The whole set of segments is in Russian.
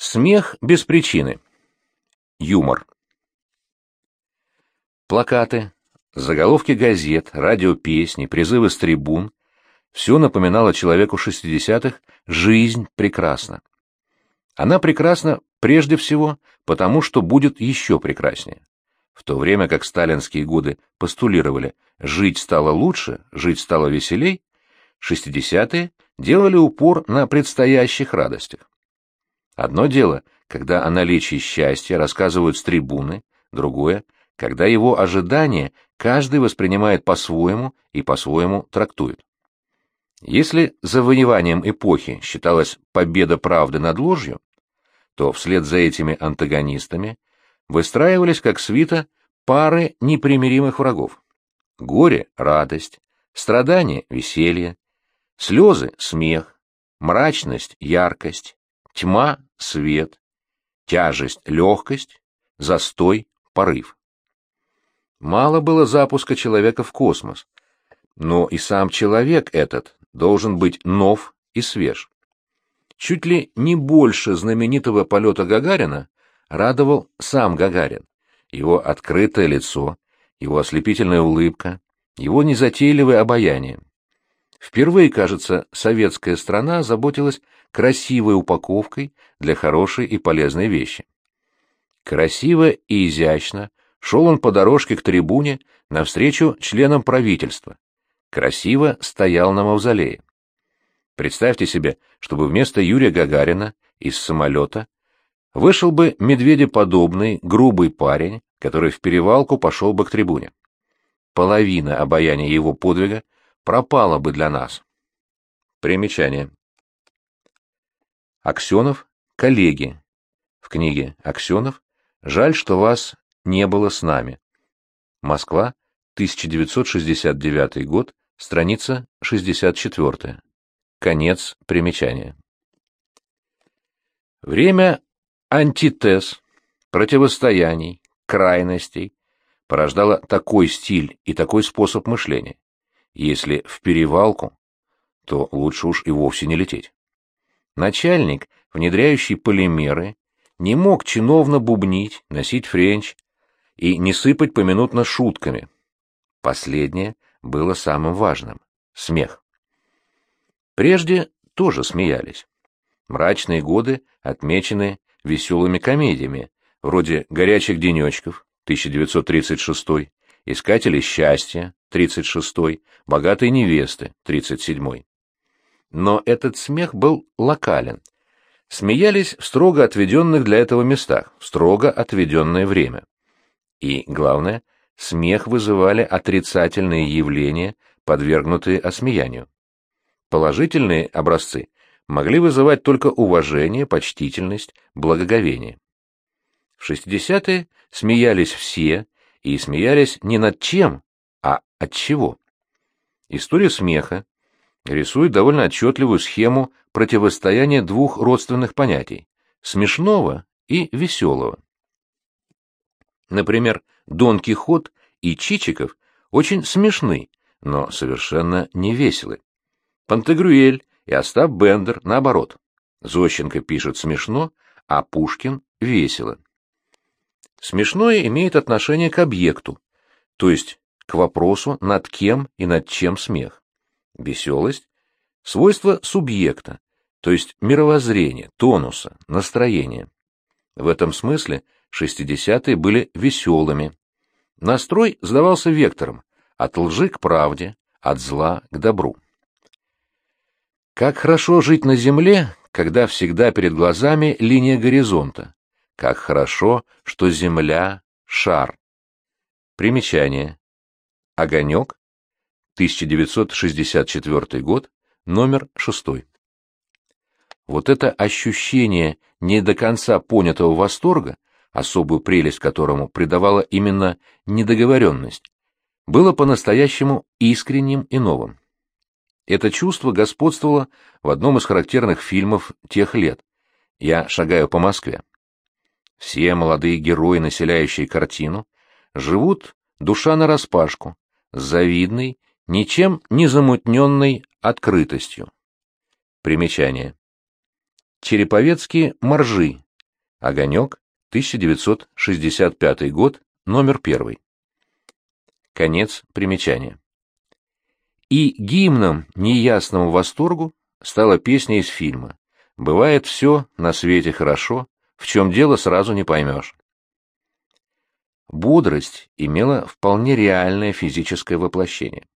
Смех без причины. Юмор. Плакаты, заголовки газет, радиопесни, призывы с трибун — все напоминало человеку шестидесятых «жизнь прекрасна». Она прекрасна прежде всего потому, что будет еще прекраснее. В то время как сталинские годы постулировали «жить стало лучше, жить стало веселей», шестидесятые делали упор на предстоящих радостях. Одно дело, когда о наличии счастья рассказывают с трибуны, другое, когда его ожидания каждый воспринимает по-своему и по-своему трактует. Если завоеванием эпохи считалась победа правды над ложью, то вслед за этими антагонистами выстраивались как свита пары непримиримых врагов. Горе — радость, страдание — веселье, слезы — смех, мрачность — яркость, тьма — свет, тяжесть — легкость, застой — порыв. Мало было запуска человека в космос, но и сам человек этот должен быть нов и свеж. Чуть ли не больше знаменитого полета Гагарина радовал сам Гагарин, его открытое лицо, его ослепительная улыбка, его незатейливое обаяние. Впервые, кажется, советская страна заботилась красивой упаковкой для хорошей и полезной вещи. Красиво и изящно шел он по дорожке к трибуне навстречу членам правительства. Красиво стоял на мавзолее. Представьте себе, чтобы вместо Юрия Гагарина из самолета вышел бы медведеподобный, грубый парень, который в перевалку пошел бы к трибуне. Половина обаяния его подвига пропала бы для нас. Примечание. Аксенов, коллеги. В книге Аксенов «Жаль, что вас не было с нами». Москва, 1969 год, страница 64. Конец примечания. Время антитез, противостояний, крайностей порождало такой стиль и такой способ мышления. Если в перевалку, то лучше уж и вовсе не лететь. Начальник, внедряющий полимеры, не мог чиновно бубнить, носить френч и не сыпать поминутно шутками. Последнее было самым важным — смех. Прежде тоже смеялись. Мрачные годы отмечены веселыми комедиями, вроде «Горячих денечков» 1936, «Искатели счастья» 36, «Богатой невесты» 37 но этот смех был локален. Смеялись в строго отведенных для этого местах, в строго отведенное время. И, главное, смех вызывали отрицательные явления, подвергнутые осмеянию. Положительные образцы могли вызывать только уважение, почтительность, благоговение. В 60-е смеялись все, и смеялись не над чем, а от чего. История смеха, рисует довольно отчетливую схему противостояния двух родственных понятий – смешного и веселого. Например, Дон Кихот и Чичиков очень смешны, но совершенно не веселы. Пантагрюэль и Остап Бендер наоборот. Зощенко пишет смешно, а Пушкин – весело. Смешное имеет отношение к объекту, то есть к вопросу, над кем и над чем смех. Веселость — свойство субъекта, то есть мировоззрения, тонуса, настроения. В этом смысле шестидесятые были веселыми. Настрой сдавался вектором от лжи к правде, от зла к добру. Как хорошо жить на земле, когда всегда перед глазами линия горизонта. Как хорошо, что земля — шар. Примечание. Огонек 1964 год, номер 6. Вот это ощущение не до конца понятого восторга, особую прелесть которому придавала именно недоговоренность, было по-настоящему искренним и новым. Это чувство господствовало в одном из характерных фильмов тех лет «Я шагаю по Москве». Все молодые герои, населяющие картину, живут душа нараспашку, с завидной ничем не замутненной открытостью. Примечание. Череповецкие моржи, Огонек, 1965 год, номер первый. Конец примечания. И гимном неясному восторгу стала песня из фильма «Бывает все на свете хорошо, в чем дело сразу не поймешь». Бодрость имела вполне реальное физическое воплощение.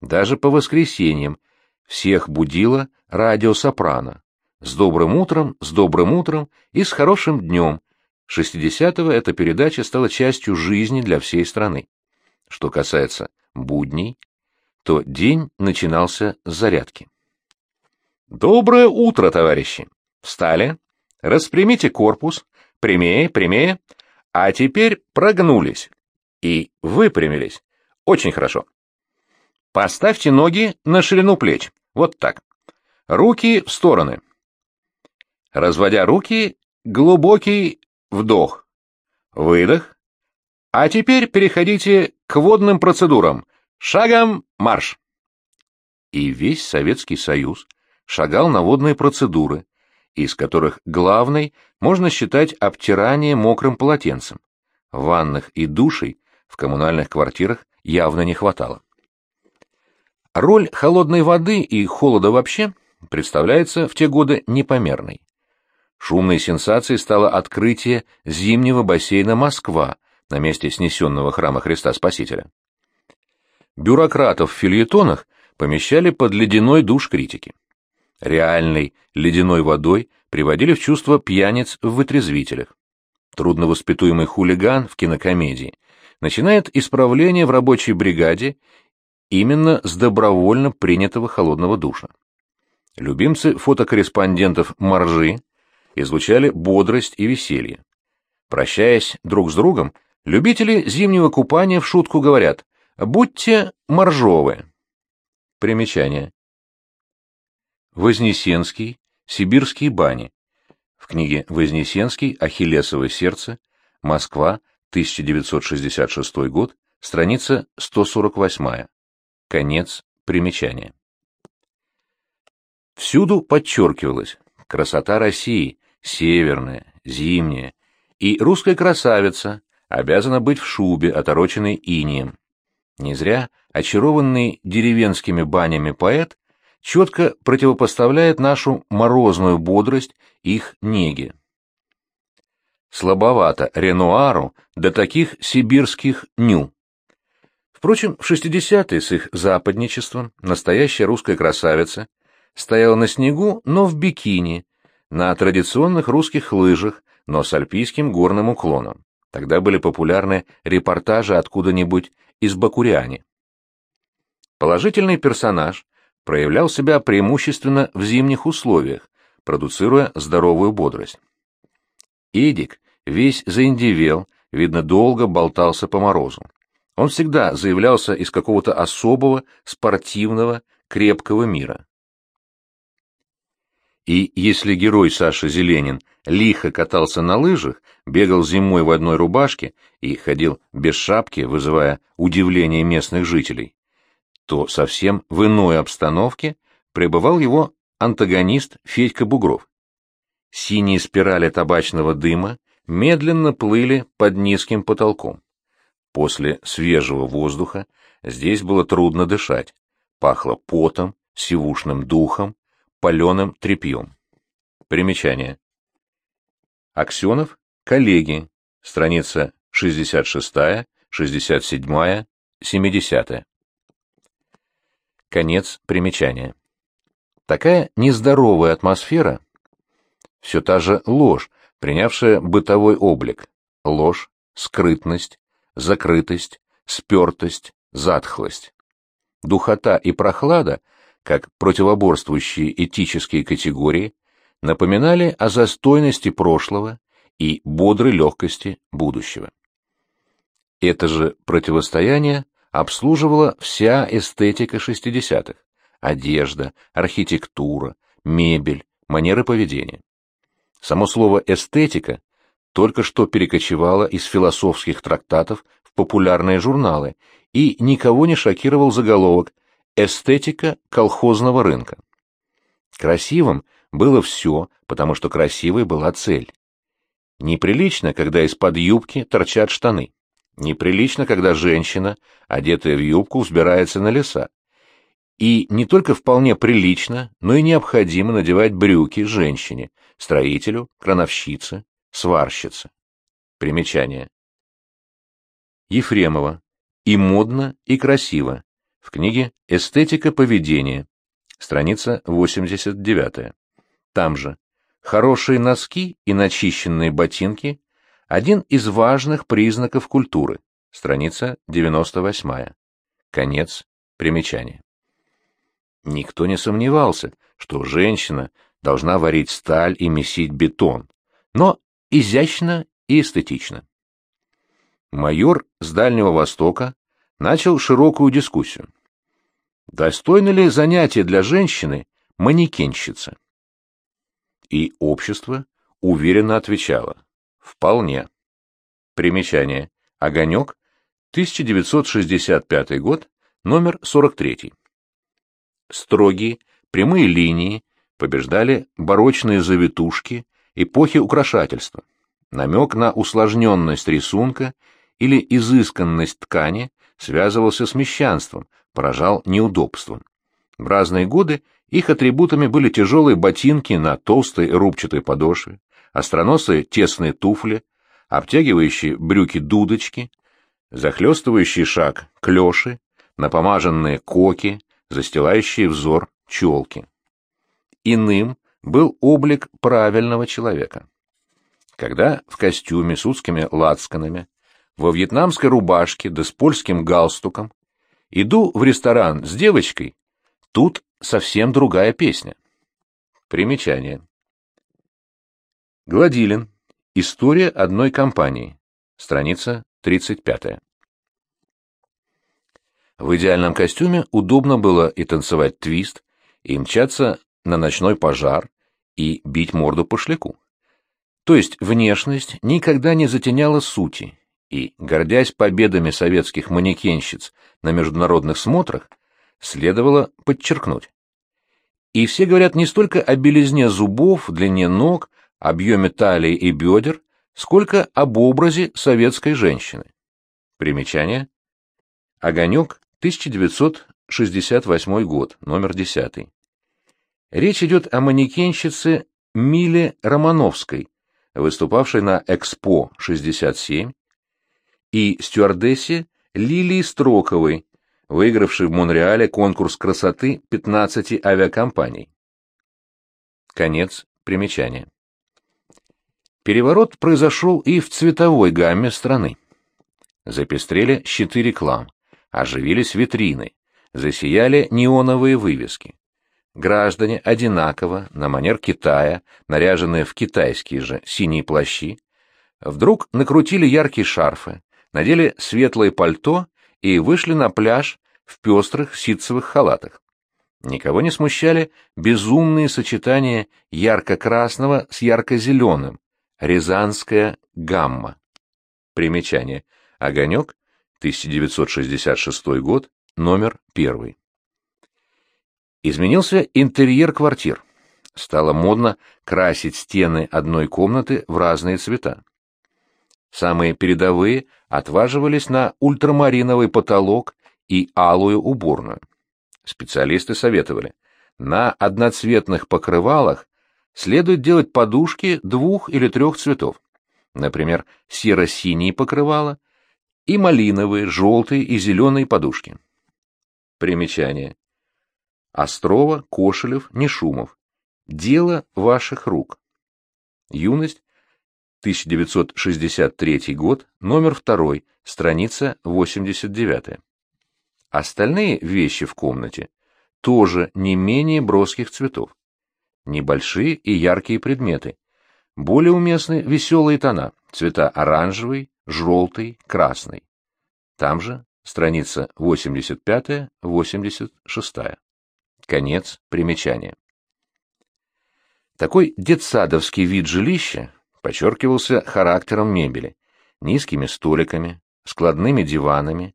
Даже по воскресеньям всех будила радиосопрано. С добрым утром, с добрым утром и с хорошим днем. 60-го эта передача стала частью жизни для всей страны. Что касается будней, то день начинался с зарядки. «Доброе утро, товарищи! Встали, распрямите корпус, прямее, прямее, а теперь прогнулись и выпрямились. Очень хорошо. Поставьте ноги на ширину плеч. Вот так. Руки в стороны. Разводя руки, глубокий вдох. Выдох. А теперь переходите к водным процедурам. Шагом марш. И весь Советский Союз шагал на водные процедуры, из которых главной можно считать обтирание мокрым полотенцем. Ванных и душей в коммунальных квартирах явно не хватало. Роль холодной воды и холода вообще представляется в те годы непомерной. Шумной сенсацией стало открытие зимнего бассейна «Москва» на месте снесенного храма Христа Спасителя. Бюрократов в фильетонах помещали под ледяной душ критики. Реальной ледяной водой приводили в чувство пьяниц в вытрезвителях. Трудновоспитуемый хулиган в кинокомедии начинает исправление в рабочей бригаде именно с добровольно принятого холодного душа. Любимцы фотокорреспондентов «Моржи» излучали бодрость и веселье. Прощаясь друг с другом, любители зимнего купания в шутку говорят «Будьте моржовы». Примечание. Вознесенский, Сибирские бани. В книге Вознесенский «Ахиллесово сердце», Москва, 1966 год, страница 148. Конец примечания. Всюду подчеркивалось красота России, северная, зимняя, и русская красавица обязана быть в шубе, отороченной инием. Не зря очарованный деревенскими банями поэт четко противопоставляет нашу морозную бодрость их неге. Слабовато Ренуару до таких сибирских ню. Впрочем, в 60-е с их западничеством настоящая русская красавица стояла на снегу, но в бикини, на традиционных русских лыжах, но с альпийским горным уклоном. Тогда были популярны репортажи откуда-нибудь из Бакуряни. Положительный персонаж проявлял себя преимущественно в зимних условиях, продуцируя здоровую бодрость. Эдик весь заиндевел, видно, долго болтался по морозу. Он всегда заявлялся из какого-то особого, спортивного, крепкого мира. И если герой Саша Зеленин лихо катался на лыжах, бегал зимой в одной рубашке и ходил без шапки, вызывая удивление местных жителей, то совсем в иной обстановке пребывал его антагонист Федька Бугров. Синие спирали табачного дыма медленно плыли под низким потолком. После свежего воздуха здесь было трудно дышать. Пахло потом, сивушным духом, паленым тряпьем. Примечание. Аксенов, коллеги, страница 66, 67, 70. Конец примечания. Такая нездоровая атмосфера, все та же ложь, принявшая бытовой облик, ложь, скрытность, закрытость, спертость, затхлость. Духота и прохлада, как противоборствующие этические категории, напоминали о застойности прошлого и бодрой легкости будущего. Это же противостояние обслуживала вся эстетика 60-х – одежда, архитектура, мебель, манеры поведения. Само слово «эстетика» только что перекочевало из философских трактатов в популярные журналы и никого не шокировал заголовок «Эстетика колхозного рынка». Красивым было все, потому что красивой была цель. Неприлично, когда из-под юбки торчат штаны. Неприлично, когда женщина, одетая в юбку, взбирается на леса. И не только вполне прилично, но и необходимо надевать брюки женщине, строителю, крановщице, сварщице. Примечание. Ефремова. И модно, и красиво. В книге «Эстетика поведения». Страница 89. Там же. Хорошие носки и начищенные ботинки – один из важных признаков культуры. Страница 98. Конец примечания. Никто не сомневался, что женщина должна варить сталь и месить бетон, но изящно и эстетично. Майор с Дальнего Востока начал широкую дискуссию. Достойно ли занятие для женщины манекенщица? И общество уверенно отвечало. Вполне. Примечание. Огонек, 1965 год, номер 43. Строгие, прямые линии побеждали барочные завитушки эпохи украшательства. Намек на усложненность рисунка или изысканность ткани связывался с мещанством, поражал неудобством. В разные годы их атрибутами были тяжелые ботинки на толстой рубчатой подошве, остроносые тесные туфли, обтягивающие брюки-дудочки, захлестывающий шаг клёши, напомаженные коки, застилающие взор челки. Иным был облик правильного человека. Когда в костюме с узкими лацканами, во вьетнамской рубашке да с польским галстуком иду в ресторан с девочкой, тут совсем другая песня. Примечание. Гладилин. История одной компании. Страница 35. В идеальном костюме удобно было и танцевать твист, и мчаться на ночной пожар, и бить морду по шляку. То есть внешность никогда не затеняла сути, и, гордясь победами советских манекенщиц на международных смотрах, следовало подчеркнуть. И все говорят не столько о белизне зубов, длине ног, объеме талии и бедер, сколько об образе советской женщины. Примечание. Огонек, 1968 год, номер 10. Речь идет о манекенщице Миле Романовской, выступавшей на Экспо-67, и стюардессе Лилии Строковой, выигравшей в Монреале конкурс красоты 15 авиакомпаний. Конец примечания. Переворот произошел и в цветовой гамме страны. Запестрели щиты реклам, оживились витрины, засияли неоновые вывески. Граждане одинаково, на манер Китая, наряженные в китайские же синие плащи, вдруг накрутили яркие шарфы, надели светлое пальто и вышли на пляж в пестрых ситцевых халатах. Никого не смущали безумные сочетания ярко-красного с ярко-зеленым, рязанская гамма. Примечание. Огонек, 1966 год, номер первый. Изменился интерьер квартир. Стало модно красить стены одной комнаты в разные цвета. Самые передовые отваживались на ультрамариновый потолок и алую уборную. Специалисты советовали, на одноцветных покрывалах следует делать подушки двух или трех цветов, например, серо-синие покрывала и малиновые, желтые и зеленые подушки. Примечание. Острова, Кошелев, Нешумов. Дело ваших рук. Юность, 1963 год, номер 2, страница 89. Остальные вещи в комнате тоже не менее броских цветов. Небольшие и яркие предметы. Более уместны веселые тона, цвета оранжевый, желтый, красный. Там же страница 85-86. Конец примечания. Такой детсадовский вид жилища подчеркивался характером мебели, низкими столиками, складными диванами,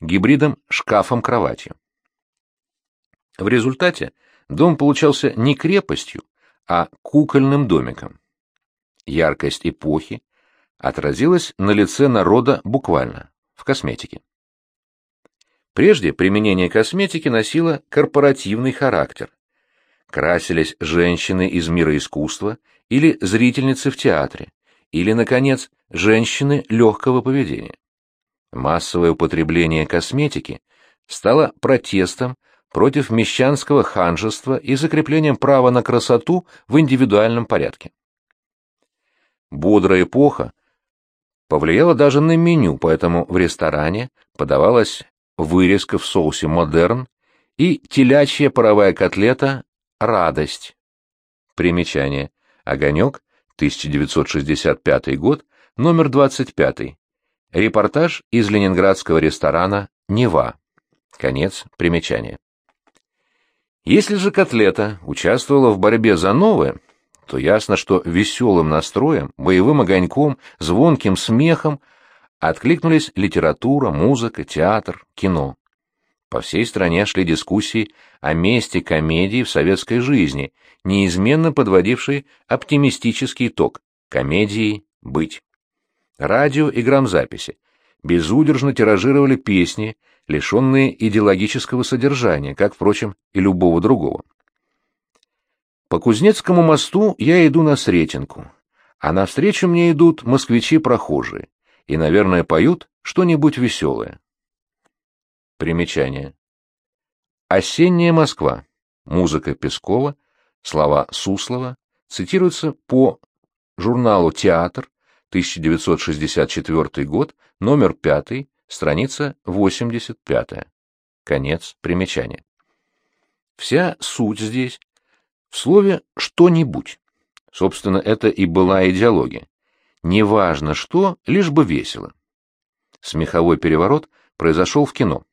гибридом шкафом-кроватью. В результате дом получался не крепостью, а кукольным домиком. яркость эпохи отразилась на лице народа буквально, в косметике. Прежде применение косметики носило корпоративный характер. Красились женщины из мира искусства или зрительницы в театре, или, наконец, женщины легкого поведения. Массовое употребление косметики стало протестом против мещанского ханжества и закреплением права на красоту в индивидуальном порядке. Бодрая эпоха повлияла даже на меню, поэтому в ресторане подавалась вырезка в соусе «Модерн» и телячья паровая котлета «Радость». Примечание. Огонек, 1965 год, номер 25. Репортаж из ленинградского ресторана «Нева». Конец примечания. Если же котлета участвовала в борьбе за новое, то ясно, что веселым настроем, боевым огоньком, звонким смехом откликнулись литература, музыка, театр, кино. По всей стране шли дискуссии о месте комедии в советской жизни, неизменно подводившие оптимистический итог – комедии быть. Радио и грамзаписи безудержно тиражировали песни, лишенные идеологического содержания, как, впрочем, и любого другого. По Кузнецкому мосту я иду на Сретенку, а навстречу мне идут москвичи-прохожие и, наверное, поют что-нибудь веселое. Примечание. «Осенняя Москва», музыка Пескова, слова Суслова, цитируются по журналу «Театр», 1964 год, номер 5, страница 85. Конец примечания. Вся суть здесь в слове «что-нибудь». Собственно, это и была идеология. Неважно что, лишь бы весело. Смеховой переворот произошел в кино.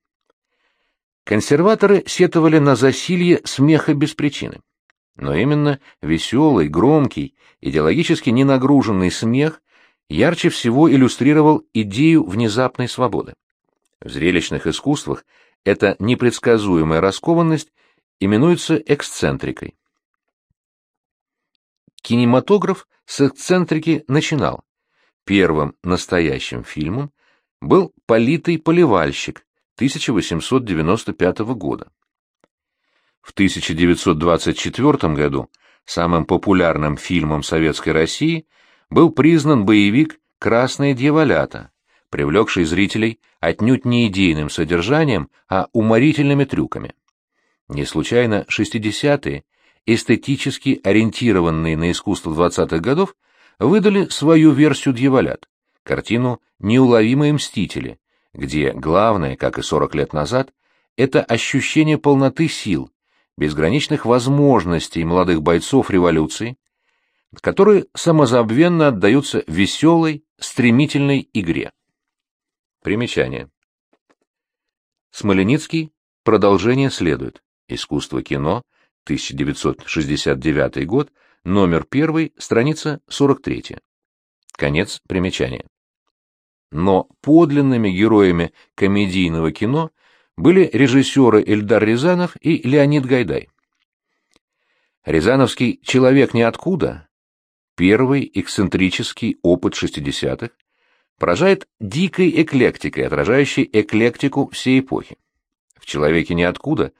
Консерваторы сетовали на засилье смеха без причины. Но именно веселый, громкий, идеологически ненагруженный смех ярче всего иллюстрировал идею внезапной свободы. В зрелищных искусствах эта непредсказуемая раскованность именуется эксцентрикой. Кинематограф с эксцентрики начинал. Первым настоящим фильмом был «Политый поливальщик» 1895 года. В 1924 году самым популярным фильмом Советской России был признан боевик «Красные дьяволята», привлекший зрителей отнюдь не идейным содержанием, а уморительными трюками. Не случайно 60-е эстетически ориентированные на искусство 20-х годов, выдали свою версию «Дьяволят», картину «Неуловимые мстители», где главное, как и 40 лет назад, это ощущение полноты сил, безграничных возможностей молодых бойцов революции, которые самозабвенно отдаются веселой, стремительной игре. Примечание. Смоленицкий. Продолжение следует. Искусство кино. 1969 год, номер 1, страница 43. Конец примечания. Но подлинными героями комедийного кино были режиссеры Эльдар Рязанов и Леонид Гайдай. Рязановский «Человек ниоткуда» первый эксцентрический опыт 60-х, поражает дикой эклектикой, отражающей эклектику всей эпохи. В «Человеке ниоткуда»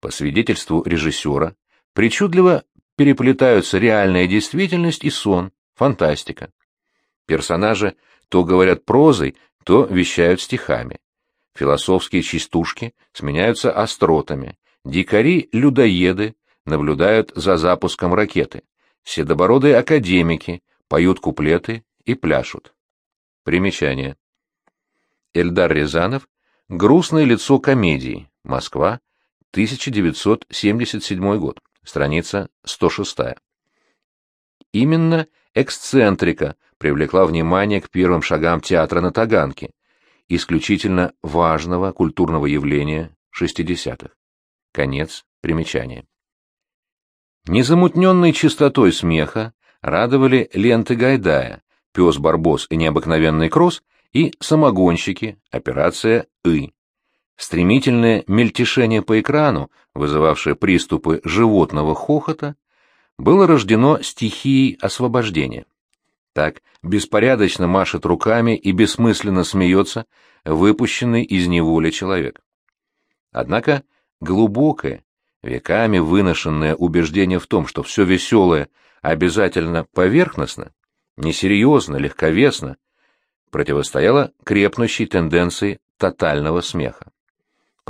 по свидетельству режиссера, причудливо переплетаются реальная действительность и сон, фантастика. Персонажи то говорят прозой, то вещают стихами. Философские частушки сменяются остротами. Дикари-людоеды наблюдают за запуском ракеты. Седобородые академики поют куплеты и пляшут. Примечание. Эльдар Рязанов «Грустное лицо комедии. Москва. 1977 год, страница 106. Именно эксцентрика привлекла внимание к первым шагам театра на Таганке, исключительно важного культурного явления 60-х. Конец примечания. Незамутненной чистотой смеха радовали ленты Гайдая, «Пес Барбос и необыкновенный кросс» и «Самогонщики. Операция И». Стремительное мельтешение по экрану, вызывавшее приступы животного хохота, было рождено стихией освобождения. Так беспорядочно машет руками и бессмысленно смеется выпущенный из неволи человек. Однако глубокое, веками выношенное убеждение в том, что все веселое обязательно поверхностно, несерьезно, легковесно, противостояло крепнущей тенденции тотального смеха.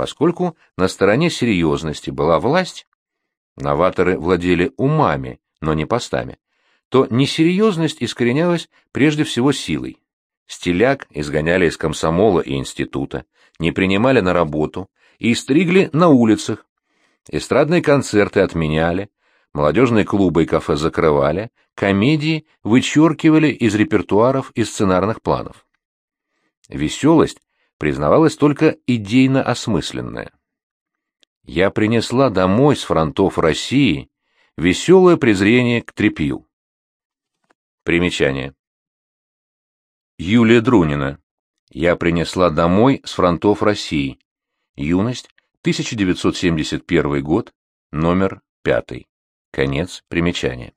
Поскольку на стороне серьезности была власть, новаторы владели умами, но не постами, то несерьезность искоренялась прежде всего силой. Стиляк изгоняли из комсомола и института, не принимали на работу и стригли на улицах. Эстрадные концерты отменяли, молодежные клубы и кафе закрывали, комедии вычеркивали из репертуаров и сценарных планов. Веселость признавалась только идейно осмысленная. Я принесла домой с фронтов России веселое презрение к трепью. Примечание. Юлия Друнина. Я принесла домой с фронтов России. Юность, 1971 год, номер 5. Конец примечания.